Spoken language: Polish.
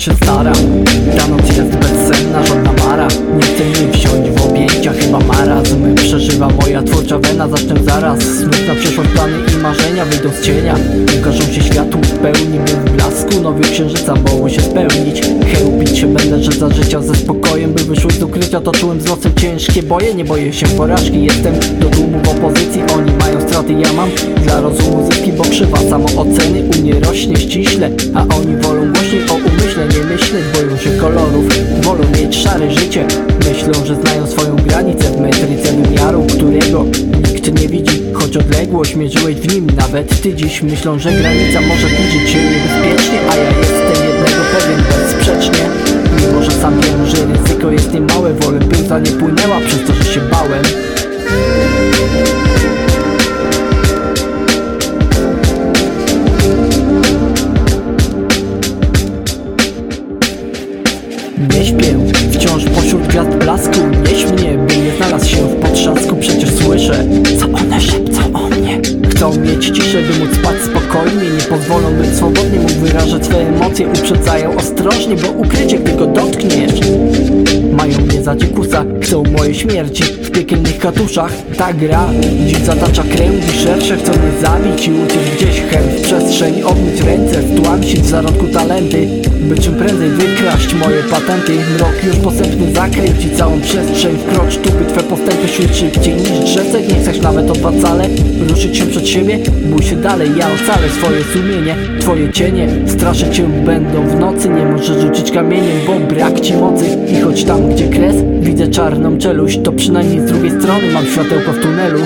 się staram Ta noc jest bezsenna, żadna mara. Nie chcę mnie wsiąść w objęcia, chyba marazm Przeżywa moja twórcza wena, zacznę zaraz. Smutna przyszłość, plany i marzenia wyjdą z cienia. Ukażą się światłu w pełni, by w blasku. Nowy księżyca mogły się spełnić. Chełpić się będę, że za życia ze spokojem By wyszły z ukrycia, toczyłem z losem ciężkie boje Nie boję się porażki, jestem do tłumu w opozycji Oni mają straty, ja mam dla rozumu zyski Bo krzywa samooceny u mnie rośnie ściśle A oni wolą głośniej się kolorów, wolą mieć szare życie. Myślą, że znają swoją granicę w metryce wymiaru Którego nikt nie widzi. Choć odległość mierzyłeś w nim Nawet ty dziś myślą, że granica może widzieć się niebezpiecznie A ja jestem jednego pewien bezsprzecznie. Mimo, że sam wiem, że ryzyko jest niemałe Wolę pyłza nie płynęła przez to, wciąż pośród gwiazd blasku Nieś mnie, by nie znalazł się w potrzasku Przecież słyszę, co one szepcą o mnie. Chcą mieć ciszę, by móc spać spokojnie Nie pozwolą, bym swobodnie mógł wyrażać swe emocje Uprzedzają ostrożnie, bo ukrycie, gdy go dotkniesz mają mnie za dzikusa, chcą mojej śmierci. W piekielnych katuszach ta gra Dziś zatacza kręgi szersze. Chcą mnie zabić i uciec gdzieś Chęt w przestrzeń, obmyć ręce Wtłamsić w zarodku talenty. By czym prędzej wykraść moje patenty. Mrok już posępny zakryć i całą przestrzeń. Wkrocz tu, by twe postępy szły szybciej niż drzewce. Nie chcesz nawet o dwa cale Ruszyć się przed siebie, bój się dalej Ja ocalę swoje sumienie, twoje cienie Straszę cię będą w nocy. Nie możesz rzucić kamieniem, bo brak ci mocy. I choć tam tam gdzie kres widzę czarną czeluść. To przynajmniej z drugiej strony mam światełko w tunelu.